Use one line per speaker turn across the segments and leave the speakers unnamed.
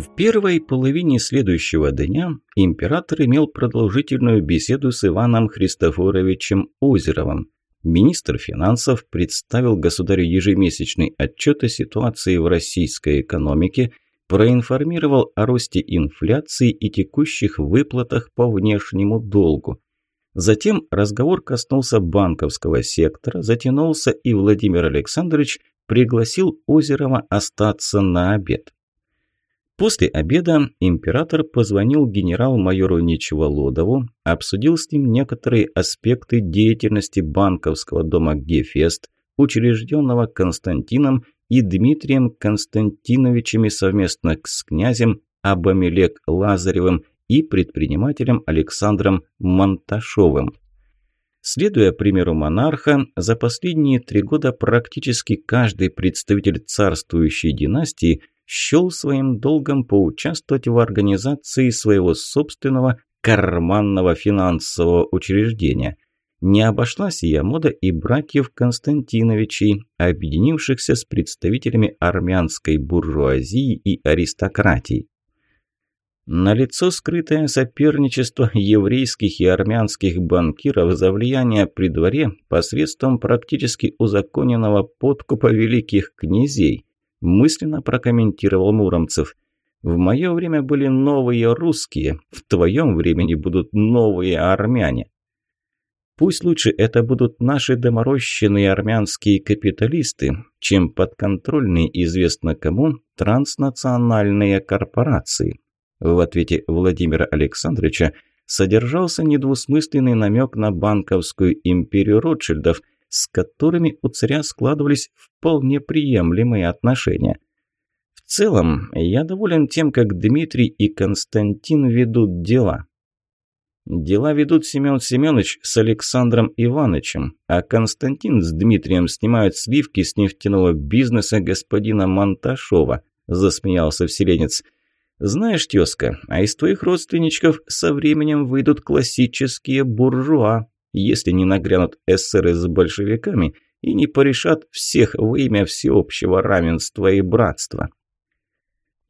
В первой половине следующего дня император имел продолжительную беседу с Иваном Христофоровичем Озеровым. Министр финансов представил государю ежемесячный отчет о ситуации в российской экономике, проинформировал о росте инфляции и текущих выплатах по внешнему долгу. Затем разговор коснулся банковского сектора, затянулся и Владимир Александрович пригласил Озерова остаться на обед. После обеда император позвонил генерал-майору Нечеволодову, обсудил с ним некоторые аспекты деятельности банковского дома «Гефест», учрежденного Константином и Дмитрием Константиновичами совместно с князем Абамелек Лазаревым и предпринимателем Александром Монташовым. Следуя примеру монарха, за последние три года практически каждый представитель царствующей династии – счел своим долгом поучаствовать в организации своего собственного карманного финансового учреждения. Не обошлась я мода и братьев Константиновичей, объединившихся с представителями армянской буржуазии и аристократии. Налицо скрытое соперничество еврейских и армянских банкиров за влияние при дворе посредством практически узаконенного подкупа великих князей – мысленно прокомментировал Муромцев. «В мое время были новые русские, в твоем времени будут новые армяне». Пусть лучше это будут наши доморощенные армянские капиталисты, чем подконтрольные известно кому транснациональные корпорации. В ответе Владимира Александровича содержался недвусмысленный намек на банковскую империю Ротшильдов – с которыми у царя складывались вполне приемлемые отношения. В целом, я доволен тем, как Дмитрий и Константин ведут дела. Дела ведут Семен Семенович с Александром Ивановичем, а Константин с Дмитрием снимают сливки с нефтяного бизнеса господина Монташова, засмеялся вселенец. Знаешь, тезка, а из твоих родственничков со временем выйдут классические буржуа, если не нагрянут эсеры с большевиками и не порешат всех во имя всеобщего равенства и братства.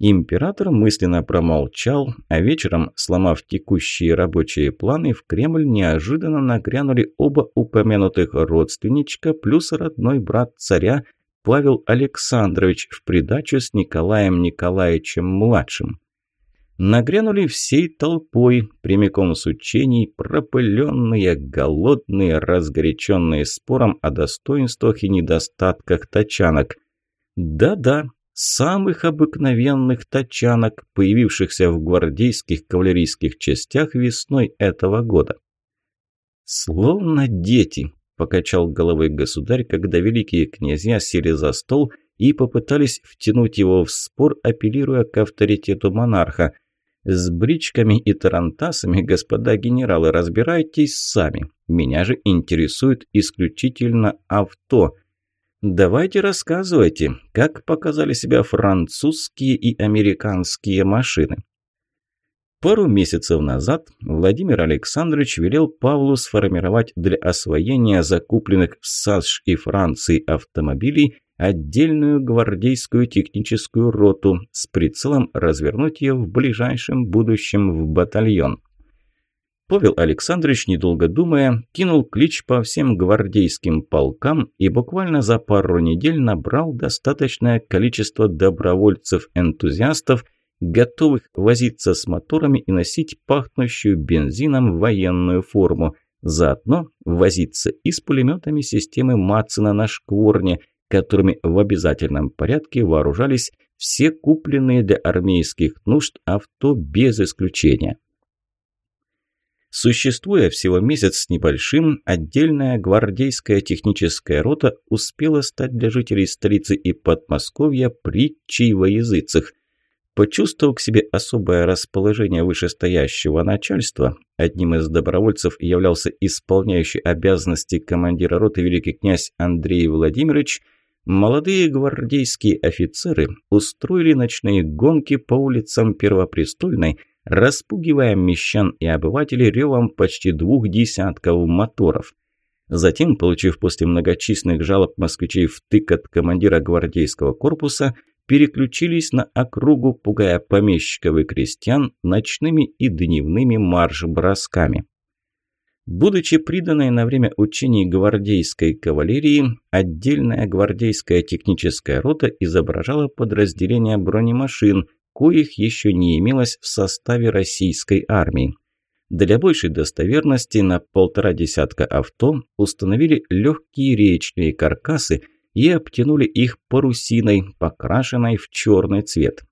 Император мысленно промолчал, а вечером, сломав текущие рабочие планы, в Кремль неожиданно нагрянули оба упомянутых родственничка плюс родной брат царя Павел Александрович в придачу с Николаем Николаевичем-младшим. Нагрянули всей толпой, прямиком с учений, пропыленные, голодные, разгоряченные спором о достоинствах и недостатках тачанок. Да-да, самых обыкновенных тачанок, появившихся в гвардейских кавалерийских частях весной этого года. «Словно дети», – покачал головой государь, когда великие князья сели за стол и попытались втянуть его в спор, апеллируя к авторитету монарха – с бричками и тарантасами, господа генералы, разбирайтесь сами. Меня же интересует исключительно авто. Давайте рассказывайте, как показали себя французские и американские машины. Пару месяцев назад Владимир Александрович велел Павлу сформировать для освоения закупленных в САСШ и Франции автомобилей отдельную гвардейскую техническую роту с прицелом развернуть ее в ближайшем будущем в батальон. Павел Александрович, недолго думая, кинул клич по всем гвардейским полкам и буквально за пару недель набрал достаточное количество добровольцев-энтузиастов, готовых возиться с моторами и носить пахнущую бензином военную форму, заодно возиться и с пулеметами системы Мацина на шкворне – которыми в обязательном порядке вооружались все купленные для армейских нужд авто без исключения. Существуя всего месяц с небольшим, отдельная гвардейская техническая рота успела стать для жителей столицы и Подмосковья притчей во языцах. Почувствовав к себе особое расположение вышестоящего начальства, одним из добровольцев являлся исполняющий обязанности командира роты великий князь Андрей Владимирович – Молодые гвардейские офицеры устроили ночные гонки по улицам Первопрестольной, распугивая мещан и обывателей ревом почти двух десятков моторов. Затем, получив после многочисленных жалоб москвичей втык от командира гвардейского корпуса, переключились на округу, пугая помещиков и крестьян ночными и дневными марш-бросками. Будучи приданной на время учений гвардейской кавалерии, отдельная гвардейская техническая рота изображала подразделение бронемашин, коих еще не имелось в составе российской армии. Для большей достоверности на полтора десятка авто установили легкие речные каркасы и обтянули их парусиной, покрашенной в черный цвет.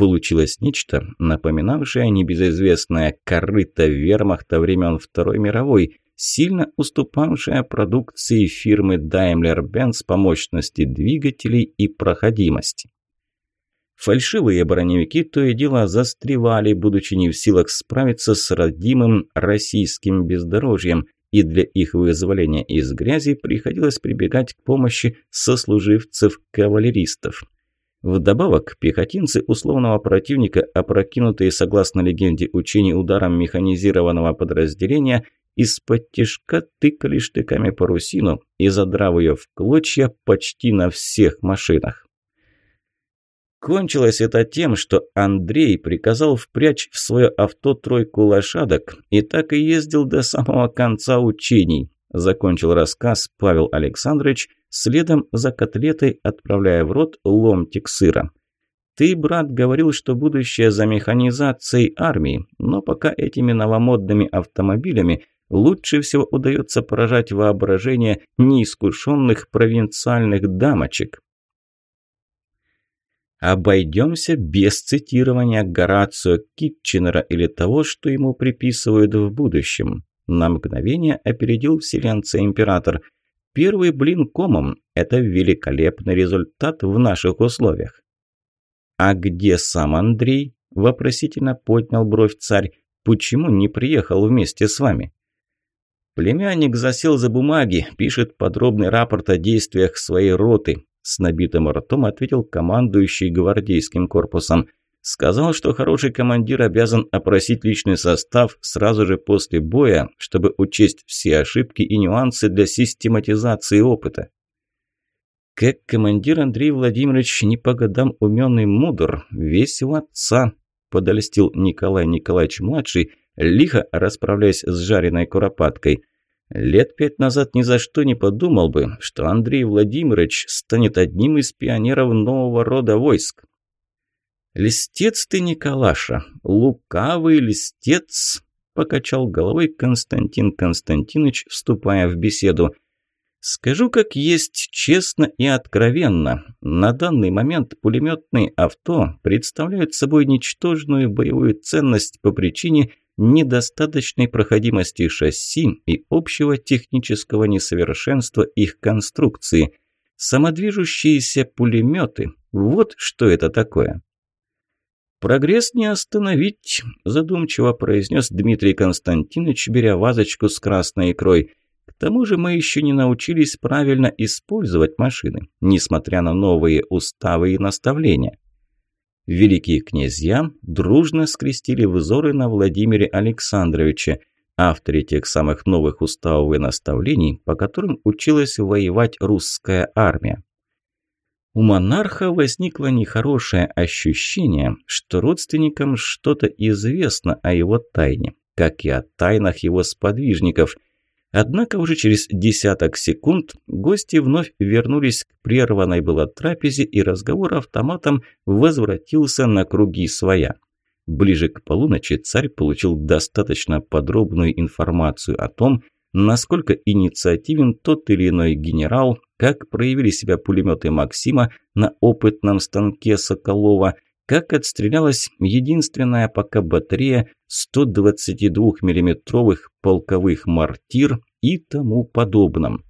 Получилось нечто, напоминавшее небезызвестное корыто вермахта времен Второй мировой, сильно уступавшее продукции фирмы Daimler-Benz по мощности двигателей и проходимости. Фальшивые броневики то и дело застревали, будучи не в силах справиться с родимым российским бездорожьем, и для их вызволения из грязи приходилось прибегать к помощи сослуживцев-кавалеристов. Вдобавок, пехотинцы условного противника, опрокинутые, согласно легенде учений, ударом механизированного подразделения, из-под тяжка тыкали штыками парусину и задрав ее в клочья почти на всех машинах. Кончилось это тем, что Андрей приказал впрячь в свое авто тройку лошадок и так и ездил до самого конца учений. Закончил рассказ Павел Александрович, следом за котлетой отправляя в рот ломтик сыра. «Ты, брат, говорил, что будущее за механизацией армии, но пока этими новомодными автомобилями лучше всего удается поражать воображение неискушенных провинциальных дамочек». Обойдемся без цитирования Горацио Китченера или того, что ему приписывают в будущем. На мгновение опередил вселенца император. Первый блин комом – это великолепный результат в наших условиях. «А где сам Андрей?» – вопросительно поднял бровь царь. «Почему не приехал вместе с вами?» Племянник засел за бумаги, пишет подробный рапорт о действиях своей роты. С набитым ртом ответил командующий гвардейским корпусом. Сказал, что хороший командир обязан опросить личный состав сразу же после боя, чтобы учесть все ошибки и нюансы для систематизации опыта. Как командир Андрей Владимирович не по годам умен мудр, весь у отца, подольстил Николай Николаевич-младший, лихо расправляясь с жареной куропаткой. Лет пять назад ни за что не подумал бы, что Андрей Владимирович станет одним из пионеров нового рода войск. «Листец ты, Николаша, лукавый листец!» – покачал головой Константин Константинович, вступая в беседу. «Скажу как есть, честно и откровенно. На данный момент пулеметные авто представляют собой ничтожную боевую ценность по причине недостаточной проходимости шасси и общего технического несовершенства их конструкции. Самодвижущиеся пулеметы – вот что это такое. «Прогресс не остановить», – задумчиво произнес Дмитрий Константинович, беря вазочку с красной икрой. «К тому же мы еще не научились правильно использовать машины, несмотря на новые уставы и наставления». Великие князья дружно скрестили взоры на Владимире Александровиче, авторе тех самых новых уставов и наставлений, по которым училась воевать русская армия. У монарха возникло нехорошее ощущение, что родственникам что-то известно о его тайне, как и о тайнах его сподвижников – Однако уже через десяток секунд гости вновь вернулись к прерванной было трапезе, и разговор автоматом возвратился на круги своя. Ближе к полуночи царь получил достаточно подробную информацию о том, насколько инициативен тот или иной генерал, как проявили себя пулеметы Максима на опытном станке Соколова – как отстрелялась единственная пока батарея 122 миллиметровых полковых мортир и тому подобном.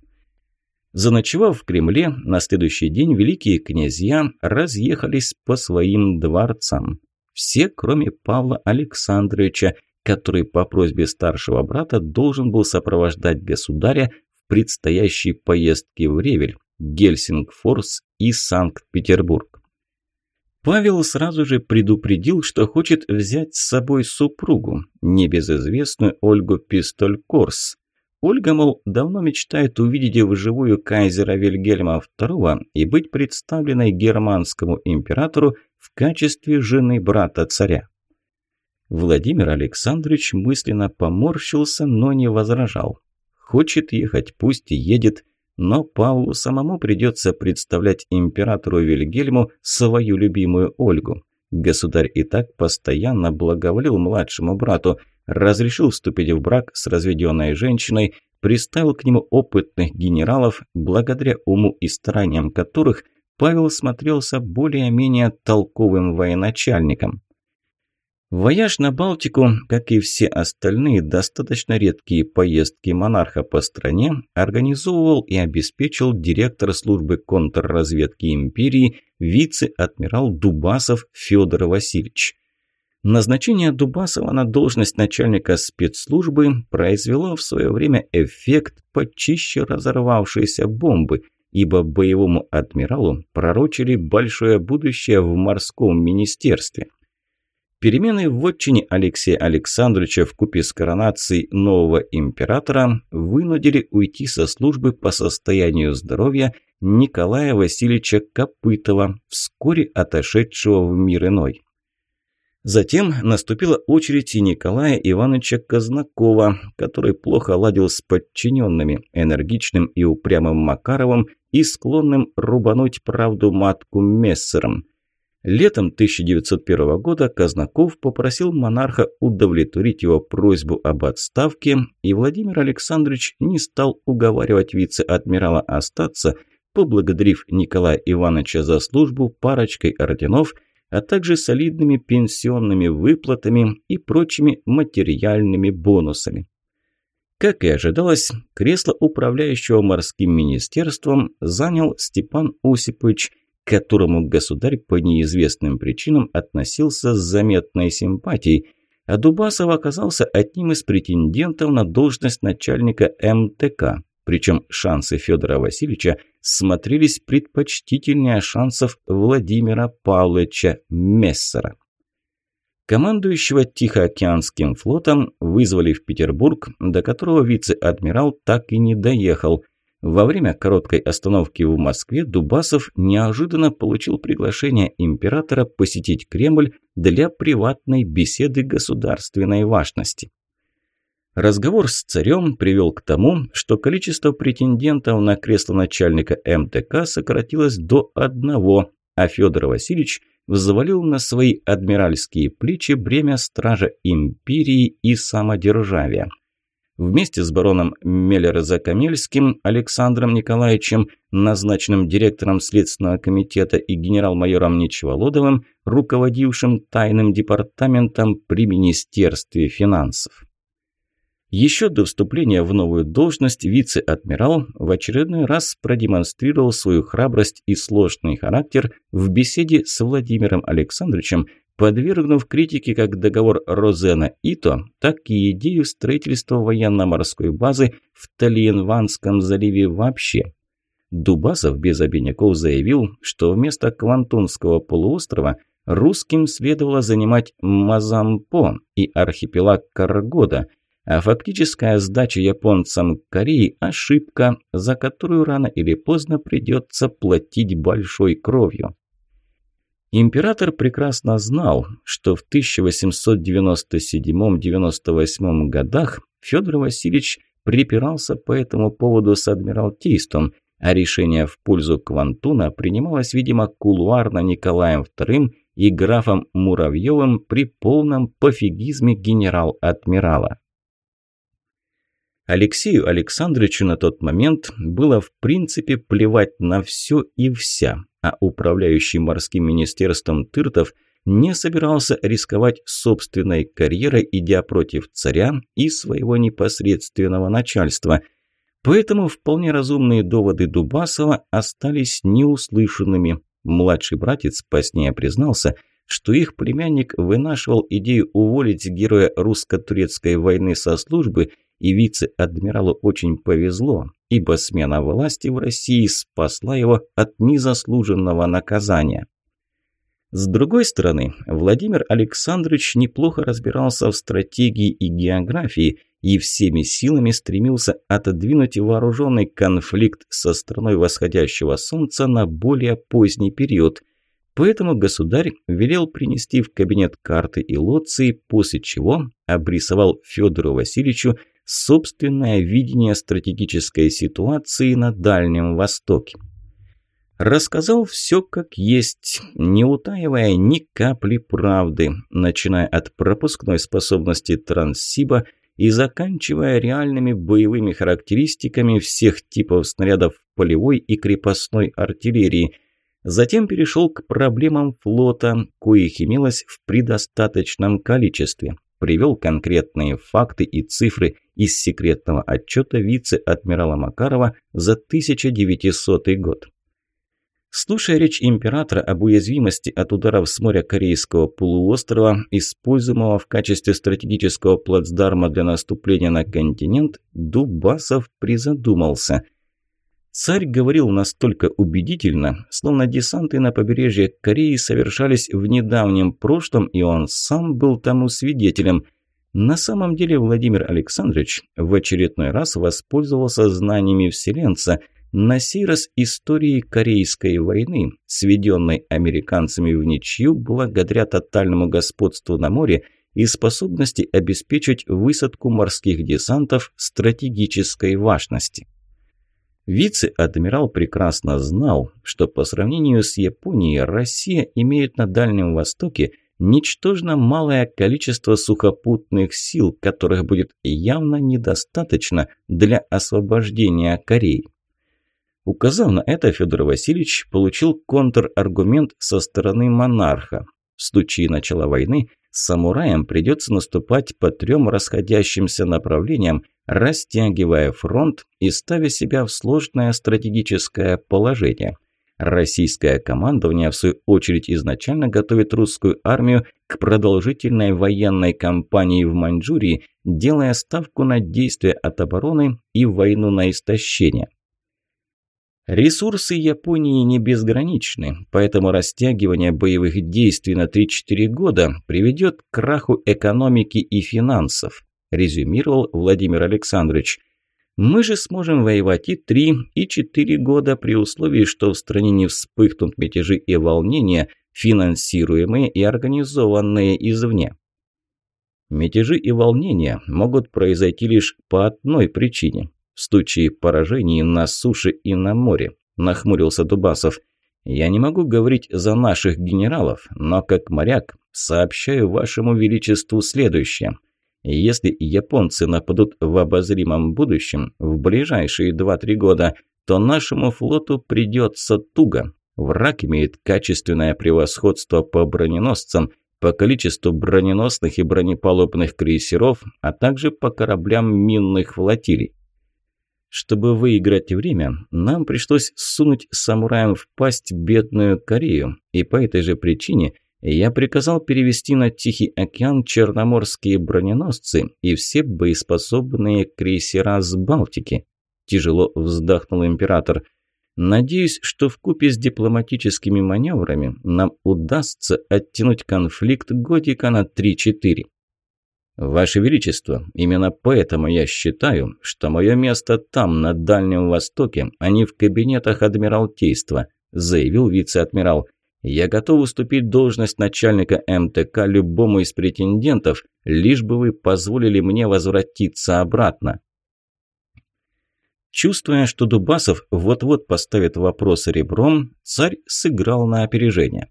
Заночевав в Кремле, на следующий день великие князья разъехались по своим дворцам. Все, кроме Павла Александровича, который по просьбе старшего брата должен был сопровождать государя предстоящей поездке в Ревель, Гельсингфорс и Санкт-Петербург. Павел сразу же предупредил, что хочет взять с собой супругу, небезызвестную Ольгу Пистолькорс. Ольга, мол, давно мечтает увидеть вживую кайзера Вильгельма II и быть представленной германскому императору в качестве жены брата царя. Владимир Александрович мысленно поморщился, но не возражал. Хочет ехать, пусть и едет, но Павлу самому придется представлять императору Вильгельму свою любимую Ольгу. Государь и так постоянно благоволил младшему брату, разрешил вступить в брак с разведенной женщиной, приставил к нему опытных генералов, благодаря уму и стараниям которых Павел смотрелся более-менее толковым военачальником. Вояж на Балтику, как и все остальные достаточно редкие поездки монарха по стране, организовывал и обеспечил директор службы контрразведки империи вице-адмирал Дубасов Федор Васильевич. Назначение Дубасова на должность начальника спецслужбы произвело в свое время эффект почище разорвавшейся бомбы, ибо боевому адмиралу пророчили большое будущее в морском министерстве – Перемены в вотчине Алексея Александровича в купе с коронацией нового императора вынудили уйти со службы по состоянию здоровья Николая Васильевича Копытова, вскоре отошедшего в мир иной. Затем наступила очередь и Николая Ивановича Казнакова, который плохо ладил с подчиненными, энергичным и упрямым Макаровым и склонным рубануть правду матку Мессером – Летом 1901 года Казнаков попросил монарха удовлетворить его просьбу об отставке, и Владимир Александрович не стал уговаривать вице-адмирала остаться, поблагодарив Николая Ивановича за службу парочкой орденов, а также солидными пенсионными выплатами и прочими материальными бонусами. Как и ожидалось, кресло управляющего морским министерством занял Степан Осипович – к которому государь по неизвестным причинам относился с заметной симпатией, а Дубасов оказался одним из претендентов на должность начальника МТК. Причем шансы Федора Васильевича смотрелись предпочтительнее шансов Владимира Павловича Мессера. Командующего Тихоокеанским флотом вызвали в Петербург, до которого вице-адмирал так и не доехал. Во время короткой остановки в Москве Дубасов неожиданно получил приглашение императора посетить Кремль для приватной беседы государственной важности. Разговор с царем привел к тому, что количество претендентов на кресло начальника МТК сократилось до одного, а Федор Васильевич взвалил на свои адмиральские плечи бремя стража империи и самодержавия. Вместе с бароном Меллер-Закамельским Александром Николаевичем, назначенным директором Следственного комитета и генерал-майором Нечеволодовым, руководившим тайным департаментом при Министерстве финансов. Еще до вступления в новую должность вице-адмирал в очередной раз продемонстрировал свою храбрость и сложный характер в беседе с Владимиром Александровичем, подвергнув критике как договор Розена-Ито, так и идею строительства военно-морской базы в Тальенванском заливе вообще. Дубасов без обиняков заявил, что вместо Квантунского полуострова русским следовало занимать Мазампо и архипелаг Каргода, а фактическая сдача японцам Кореи – ошибка, за которую рано или поздно придется платить большой кровью. Император прекрасно знал, что в 1897-98 годах Федор Васильевич припирался по этому поводу с адмиралтейством, а решение в пользу Квантуна принималось, видимо, кулуарно Николаем II и графом Муравьевым при полном пофигизме генерал-адмирала. Алексею Александровичу на тот момент было в принципе плевать на все и вся, а управляющий морским министерством Тыртов не собирался рисковать собственной карьерой, идя против царя и своего непосредственного начальства. Поэтому вполне разумные доводы Дубасова остались неуслышанными. Младший братец позднее признался, что их племянник вынашивал идею уволить героя русско-турецкой войны со службы и вице-адмиралу очень повезло, ибо смена власти в России спасла его от незаслуженного наказания. С другой стороны, Владимир Александрович неплохо разбирался в стратегии и географии и всеми силами стремился отодвинуть вооруженный конфликт со страной восходящего солнца на более поздний период. Поэтому государь велел принести в кабинет карты и лоции, после чего обрисовал Федору Васильевичу собственное видение стратегической ситуации на Дальнем Востоке. Рассказал все как есть, не утаивая ни капли правды, начиная от пропускной способности Транссиба и заканчивая реальными боевыми характеристиками всех типов снарядов полевой и крепостной артиллерии. Затем перешел к проблемам флота, коих имелось в предостаточном количестве. Привел конкретные факты и цифры из секретного отчета вице-адмирала Макарова за 1900 год. Слушая речь императора об уязвимости от ударов с моря Корейского полуострова, используемого в качестве стратегического плацдарма для наступления на континент, Дубасов призадумался. Царь говорил настолько убедительно, словно десанты на побережье Кореи совершались в недавнем прошлом, и он сам был тому свидетелем. На самом деле Владимир Александрович в очередной раз воспользовался знаниями вселенца – на сей раз истории Корейской войны, сведенной американцами в ничью благодаря тотальному господству на море и способности обеспечить высадку морских десантов стратегической важности. Вице-адмирал прекрасно знал, что по сравнению с Японией Россия имеет на Дальнем Востоке ничтожно малое количество сухопутных сил, которых будет явно недостаточно для освобождения Кореи. Указав на это, Федор Васильевич получил контраргумент со стороны монарха. В случае начала войны самураям придется наступать по трем расходящимся направлениям, растягивая фронт и ставя себя в сложное стратегическое положение. Российское командование, в свою очередь, изначально готовит русскую армию к продолжительной военной кампании в Маньчжурии, делая ставку на действия от обороны и войну на истощение. Ресурсы Японии не безграничны, поэтому растягивание боевых действий на 3-4 года приведет к краху экономики и финансов, резюмировал Владимир Александрович. Мы же сможем воевать и 3, и 4 года при условии, что в стране не вспыхнут мятежи и волнения, финансируемые и организованные извне. Мятежи и волнения могут произойти лишь по одной причине в случае поражений на суше и на море», – нахмурился Дубасов. «Я не могу говорить за наших генералов, но как моряк сообщаю вашему величеству следующее. Если японцы нападут в обозримом будущем, в ближайшие 2-3 года, то нашему флоту придется туго. Враг имеет качественное превосходство по броненосцам, по количеству броненосных и бронепалубных крейсеров, а также по кораблям минных флотилий. Чтобы выиграть время, нам пришлось сунуть самураям в пасть бедную Корею, и по этой же причине я приказал перевести на Тихий океан черноморские броненосцы и все боеспособные крейсера с Балтики. Тяжело вздохнул император. Надеюсь, что в купе с дипломатическими маневрами нам удастся оттянуть конфликт годика на 3-4. «Ваше Величество, именно поэтому я считаю, что мое место там, на Дальнем Востоке, а не в кабинетах Адмиралтейства», заявил вице-адмирал. «Я готов уступить должность начальника МТК любому из претендентов, лишь бы вы позволили мне возвратиться обратно». Чувствуя, что Дубасов вот-вот поставит вопрос ребром, царь сыграл на опережение.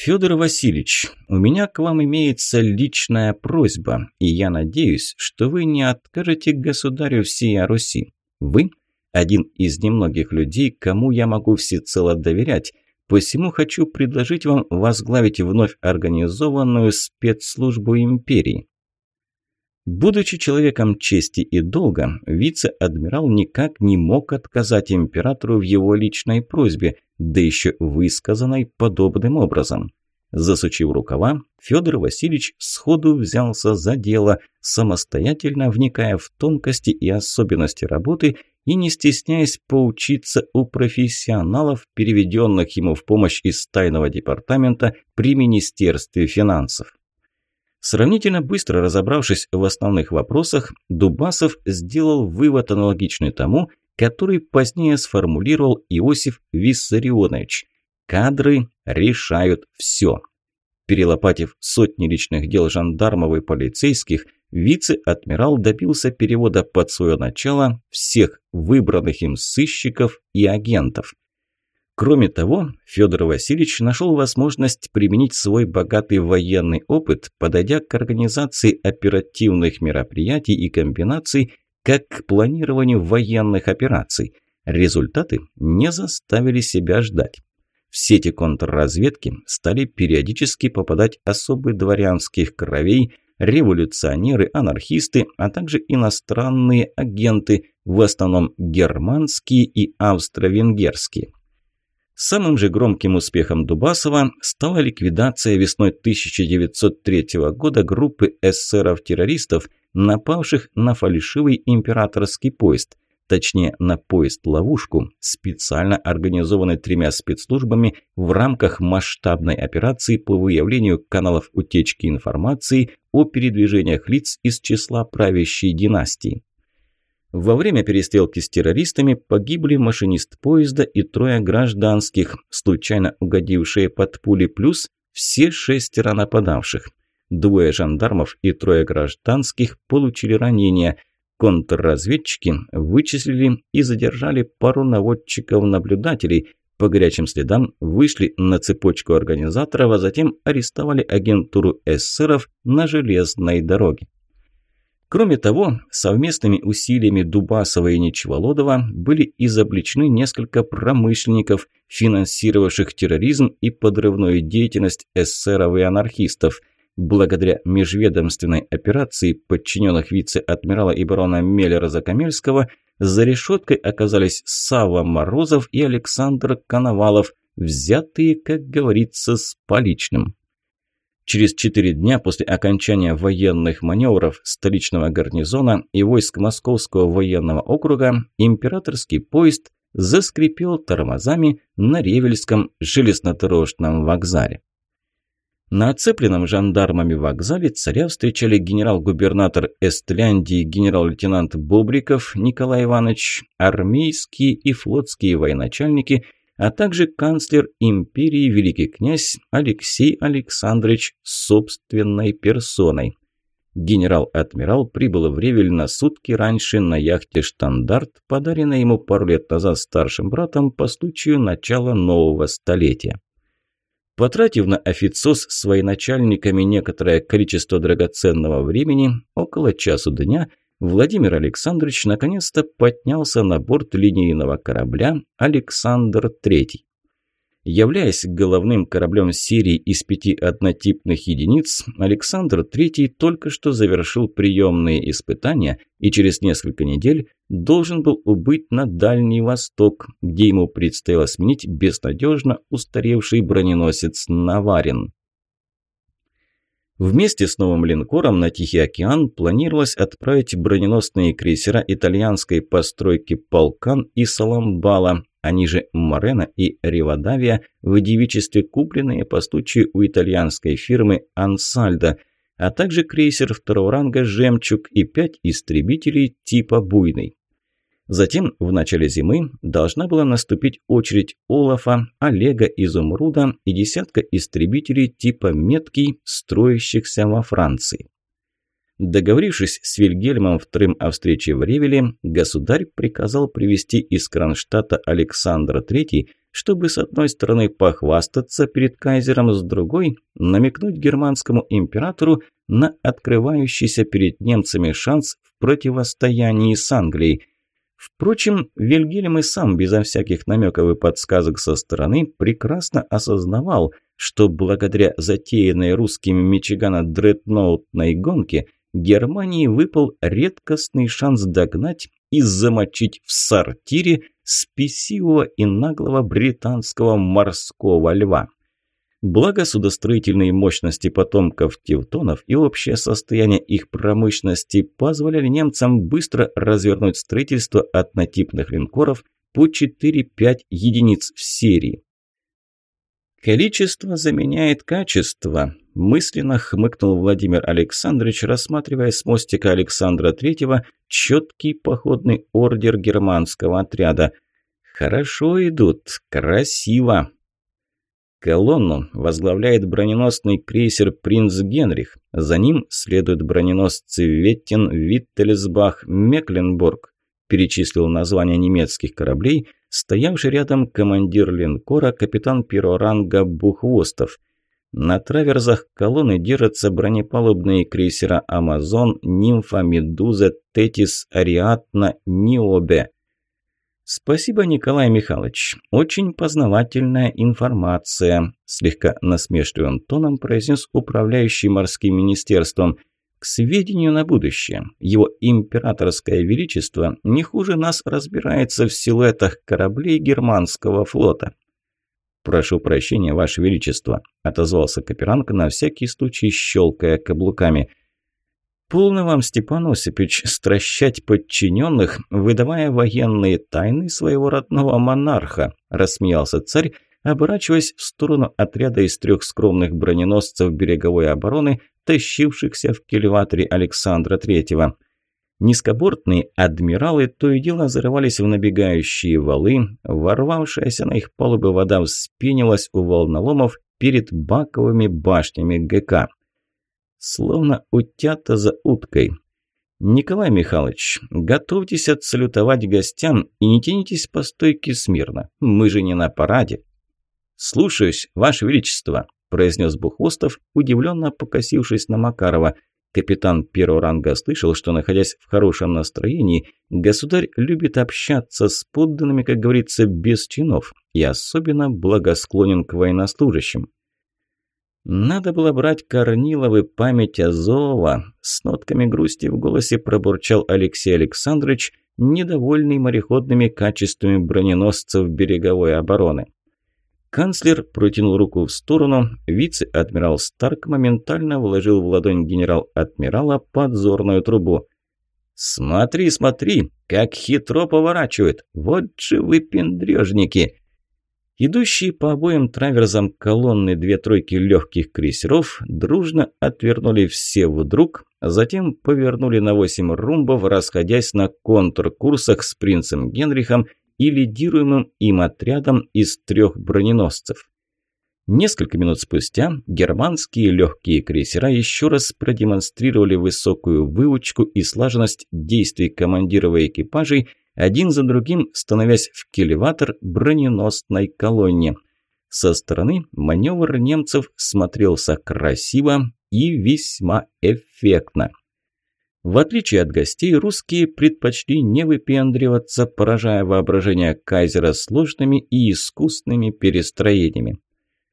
«Федор Васильевич, у меня к вам имеется личная просьба, и я надеюсь, что вы не откажете государю всей Руси. Вы – один из немногих людей, кому я могу всецело доверять, посему хочу предложить вам возглавить вновь организованную спецслужбу империи. Будучи человеком чести и долга, вице-адмирал никак не мог отказать императору в его личной просьбе, да еще высказанной подобным образом. Засучив рукава, Федор Васильевич сходу взялся за дело, самостоятельно вникая в тонкости и особенности работы и, не стесняясь, поучиться у профессионалов, переведенных ему в помощь из тайного департамента при Министерстве финансов. Сравнительно быстро разобравшись в основных вопросах, Дубасов сделал вывод аналогичный тому, который позднее сформулировал Иосиф Виссарионович. Кадры решают все. Перелопатив сотни личных дел жандармов и полицейских, вице-адмирал добился перевода под свое начало всех выбранных им сыщиков и агентов. Кроме того, Федор Васильевич нашел возможность применить свой богатый военный опыт, подойдя к организации оперативных мероприятий и комбинаций как к планированию военных операций. Результаты не заставили себя ждать. В сети контрразведки стали периодически попадать особы дворянских кровей, революционеры, анархисты, а также иностранные агенты, в основном германские и австро-венгерские. Самым же громким успехом Дубасова стала ликвидация весной 1903 года группы эсеров-террористов, напавших на фальшивый императорский поезд – точнее на поезд-ловушку, специально организованный тремя спецслужбами в рамках масштабной операции по выявлению каналов утечки информации о передвижениях лиц из числа правящей династии. Во время перестрелки с террористами погибли машинист поезда и трое гражданских, случайно угодившие под пули, плюс все шестеро нападавших. Двое жандармов и трое гражданских получили ранения – Контрразведчики вычислили и задержали пару наводчиков-наблюдателей, по горячим следам вышли на цепочку организаторов, а затем арестовали агентуру эсеров на железной дороге. Кроме того, совместными усилиями Дубасова и Нечволодова были изобличены несколько промышленников, финансировавших терроризм и подрывную деятельность эсеров и анархистов – Благодаря межведомственной операции подчиненных вице-адмирала и барона Меллера-Закамельского за решеткой оказались Сава Морозов и Александр Коновалов, взятые, как говорится, с поличным. Через четыре дня после окончания военных маневров столичного гарнизона и войск Московского военного округа императорский поезд заскрипел тормозами на Ревельском железнодорожном вокзале. На оцепленном жандармами вокзале царя встречали генерал-губернатор Эстляндии генерал-лейтенант Бобриков Николай Иванович, армейские и флотские военачальники, а также канцлер империи великий князь Алексей Александрович собственной персоной. Генерал-адмирал прибыл в Ревель на сутки раньше на яхте «Штандарт», подаренной ему пару лет назад старшим братом по случаю начала нового столетия. Потратив на официоз с военачальниками некоторое количество драгоценного времени, около часу дня, Владимир Александрович наконец-то поднялся на борт линейного корабля «Александр III». Являясь головным кораблем серии из пяти однотипных единиц, Александр III только что завершил приемные испытания и через несколько недель должен был убыть на Дальний Восток, где ему предстояло сменить безнадежно устаревший броненосец «Наварин». Вместе с новым линкором на Тихий океан планировалось отправить броненосные крейсера итальянской постройки «Полкан» и «Саламбала», они же Морена и Ривадавия, в девичестве купленные по случаю у итальянской фирмы «Ансальдо», а также крейсер второго ранга «Жемчуг» и пять истребителей типа «Буйный». Затем, в начале зимы, должна была наступить очередь Олафа, Олега Изумруда и десятка истребителей типа «Меткий», строящихся во Франции. Договорившись с Вильгельмом II о встрече в Ревеле, государь приказал привести из Кронштадта Александра III, чтобы с одной стороны похвастаться перед кайзером, с другой – намекнуть германскому императору на открывающийся перед немцами шанс в противостоянии с Англией. Впрочем, Вильгельм и сам, безо всяких намеков и подсказок со стороны, прекрасно осознавал, что благодаря затеянной русскими Мичигана дредноутной гонке – Германии выпал редкостный шанс догнать и замочить в сортире спесивого и наглого британского морского льва. Благо судостроительные мощности потомков тевтонов и общее состояние их промышленности позволяли немцам быстро развернуть строительство однотипных линкоров по 4-5 единиц в серии. «Количество заменяет качество», – мысленно хмыкнул Владимир Александрович, рассматривая с мостика Александра Третьего четкий походный ордер германского отряда. «Хорошо идут, красиво». Колонну возглавляет броненосный крейсер «Принц Генрих». За ним следуют броненосцы «Веттин», «Виттельсбах», «Мекленбург». Перечислил названия немецких кораблей, стоявший рядом командир линкора, капитан первого ранга Бухвостов. На траверзах колонны держатся бронепалубные крейсера «Амазон», «Нимфа», «Медуза», «Тетис», «Ариатна», «Ниобе». «Спасибо, Николай Михайлович. Очень познавательная информация», – слегка насмешливым тоном произнес управляющий морским министерством. «К сведению на будущее, его императорское величество не хуже нас разбирается в силуэтах кораблей германского флота». «Прошу прощения, Ваше Величество», – отозвался Каперанг на всякий случай, щелкая каблуками – Полно вам, Степан Осипович, стращать подчиненных, выдавая военные тайны своего родного монарха, рассмеялся царь, оборачиваясь в сторону отряда из трех скромных броненосцев береговой обороны, тащившихся в кильваторе Александра Третьего. Низкобортные адмиралы то и дело зарывались в набегающие валы, ворвавшаяся на их палубы вода вспенилась у волноломов перед баковыми башнями ГК словно утята за уткой. «Николай Михайлович, готовьтесь отсалютовать гостям и не тянитесь по стойке смирно. Мы же не на параде». «Слушаюсь, Ваше Величество», – произнес Бухвостов, удивленно покосившись на Макарова. Капитан первого ранга слышал, что, находясь в хорошем настроении, государь любит общаться с подданными, как говорится, без чинов, и особенно благосклонен к военнослужащим. Надо было брать Корниловы память Азова. С нотками грусти в голосе пробурчал Алексей Александрович, недовольный мореходными качествами броненосцев береговой обороны. Канцлер протянул руку в сторону, вице-адмирал Старк моментально вложил в ладонь генерал-адмирала подзорную трубу. «Смотри, смотри, как хитро поворачивает! Вот же вы пендрежники!» Идущие по обоим траверзам колонны две тройки легких крейсеров дружно отвернули все вдруг, затем повернули на восемь румбов, расходясь на контркурсах с принцем Генрихом и лидируемым им отрядом из трех броненосцев. Несколько минут спустя германские легкие крейсера еще раз продемонстрировали высокую выучку и слаженность действий командиров и экипажей, один за другим становясь в килеватор броненосной колонне. Со стороны маневр немцев смотрелся красиво и весьма эффектно. В отличие от гостей, русские предпочли не выпендриваться, поражая воображение кайзера сложными и искусными перестроениями.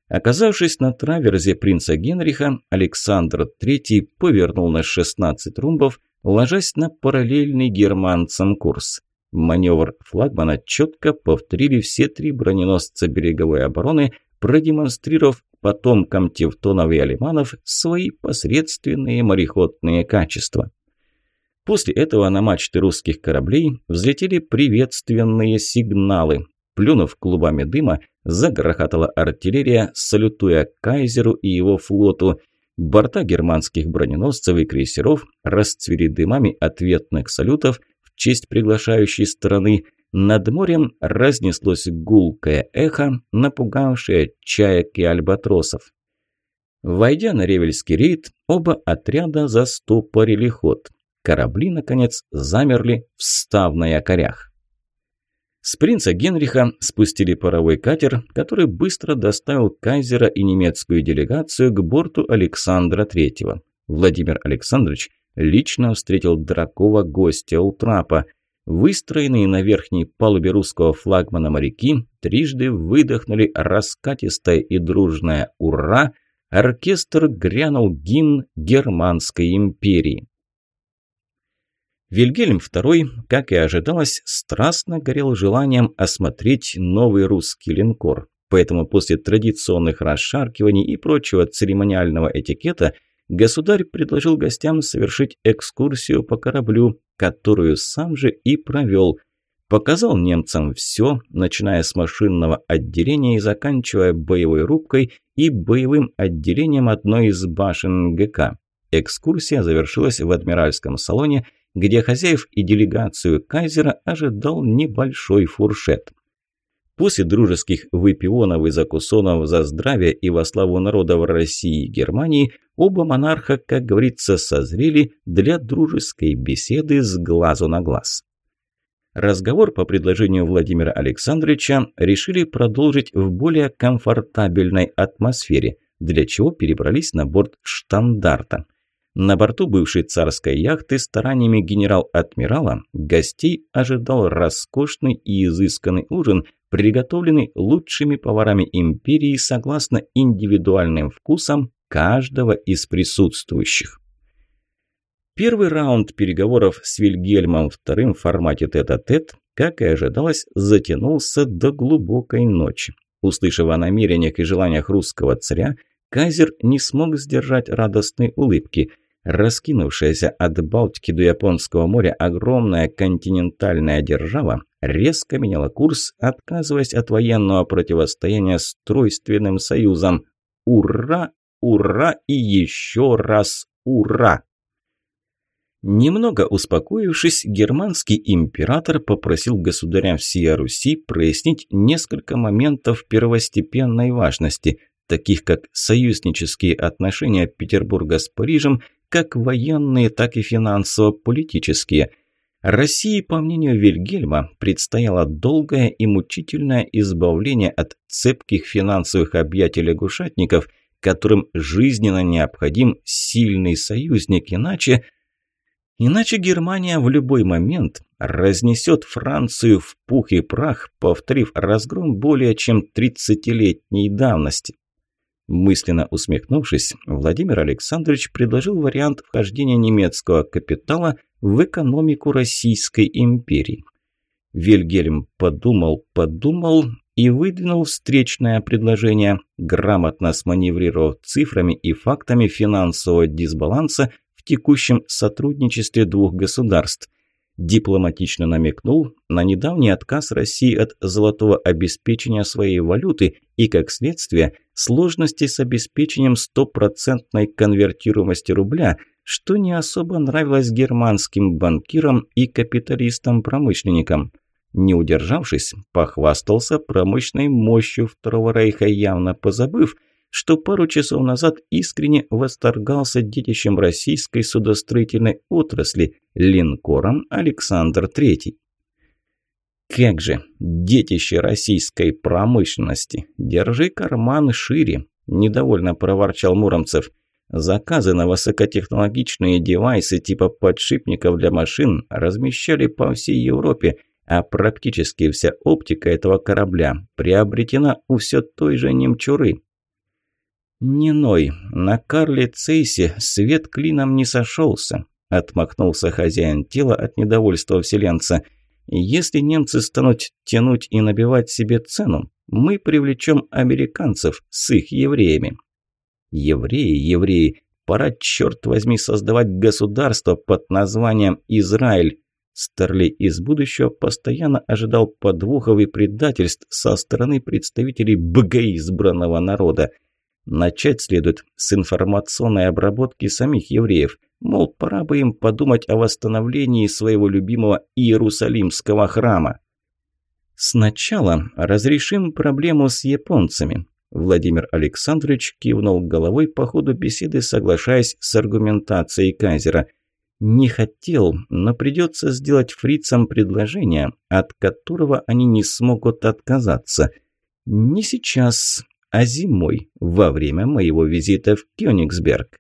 Оказавшись на траверзе принца Генриха, Александр III повернул на 16 румбов, ложась на параллельный германцам курс. Маневр флагмана четко повторили все три броненосца береговой обороны, продемонстрировав потомкам Тевтонов и Алиманов свои посредственные мореходные качества. После этого на мачты русских кораблей взлетели приветственные сигналы. Плюнув клубами дыма, загрохотала артиллерия, салютуя кайзеру и его флоту. Борта германских броненосцев и крейсеров расцвели дымами ответных салютов – честь приглашающей стороны, над морем разнеслось гулкое эхо, напугавшее чаек и альбатросов. Войдя на Ревельский рейд, оба отряда застопорили ход. Корабли, наконец, замерли в став на якорях. С принца Генриха спустили паровой катер, который быстро доставил кайзера и немецкую делегацию к борту Александра III. Владимир Александрович лично встретил дорогого гостя у трапа. Выстроенные на верхней палубе русского флагмана моряки трижды выдохнули раскатистое и дружное «Ура!», оркестр грянул гимн Германской империи. Вильгельм II, как и ожидалось, страстно горел желанием осмотреть новый русский линкор. Поэтому после традиционных расшаркиваний и прочего церемониального этикета государь предложил гостям совершить экскурсию по кораблю, которую сам же и провел. Показал немцам все, начиная с машинного отделения и заканчивая боевой рубкой и боевым отделением одной из башен ГК. Экскурсия завершилась в адмиральском салоне, где хозяев и делегацию кайзера ожидал небольшой фуршет. После дружеских выпионов и закусонов за здравие и во славу народов России и Германии оба монарха, как говорится, созрели для дружеской беседы с глазу на глаз. Разговор по предложению Владимира Александровича решили продолжить в более комфортабельной атмосфере, для чего перебрались на борт штандарта. На борту бывшей царской яхты стараниями генерал-адмирала гостей ожидал роскошный и изысканный ужин, приготовленный лучшими поварами империи согласно индивидуальным вкусам каждого из присутствующих. Первый раунд переговоров с Вильгельмом II в формате тет-а-тет, -тет, как и ожидалось, затянулся до глубокой ночи. Услышав о намерениях и желаниях русского царя, Казер не смог сдержать радостной улыбки – Раскинувшаяся от Балтики до Японского моря огромная континентальная держава резко меняла курс, отказываясь от военного противостояния с Тройственным союзом. Ура! Ура! И еще раз ура! Немного успокоившись, германский император попросил государя всея Руси прояснить несколько моментов первостепенной важности, таких как союзнические отношения Петербурга с Парижем – как военные, так и финансово-политические. России, по мнению Вильгельма, предстояло долгое и мучительное избавление от цепких финансовых объятий лягушатников, которым жизненно необходим сильный союзник, иначе... Иначе Германия в любой момент разнесет Францию в пух и прах, повторив разгром более чем 30-летней давности. Мысленно усмехнувшись, Владимир Александрович предложил вариант вхождения немецкого капитала в экономику Российской империи. Вильгельм подумал, подумал и выдвинул встречное предложение, грамотно сманеврировав цифрами и фактами финансового дисбаланса в текущем сотрудничестве двух государств дипломатично намекнул на недавний отказ России от золотого обеспечения своей валюты и, как следствие, сложности с обеспечением стопроцентной конвертируемости рубля, что не особо нравилось германским банкирам и капиталистам-промышленникам. Не удержавшись, похвастался промышленной мощью Второго Рейха, явно позабыв – что пару часов назад искренне восторгался детищем российской судостроительной отрасли, линкором Александр III. Как же, детище российской промышленности, держи карман шире, недовольно проворчал Муромцев. Заказы на высокотехнологичные девайсы типа подшипников для машин размещали по всей Европе, а практически вся оптика этого корабля приобретена у все той же немчуры, «Не ной, на Карле Цейсе свет клином не сошелся», – отмахнулся хозяин тела от недовольства вселенца. «Если немцы станут тянуть и набивать себе цену, мы привлечем американцев с их евреями». «Евреи, евреи, пора, черт возьми, создавать государство под названием Израиль». Старлей из будущего постоянно ожидал подвохов и предательств со стороны представителей богоизбранного народа – Начать следует с информационной обработки самих евреев. Мол, пора бы им подумать о восстановлении своего любимого Иерусалимского храма. Сначала разрешим проблему с японцами. Владимир Александрович кивнул головой по ходу беседы, соглашаясь с аргументацией Кайзера. Не хотел, но придется сделать фрицам предложение, от которого они не смогут отказаться. Не сейчас, а зимой, во время моего визита в Кёнигсберг.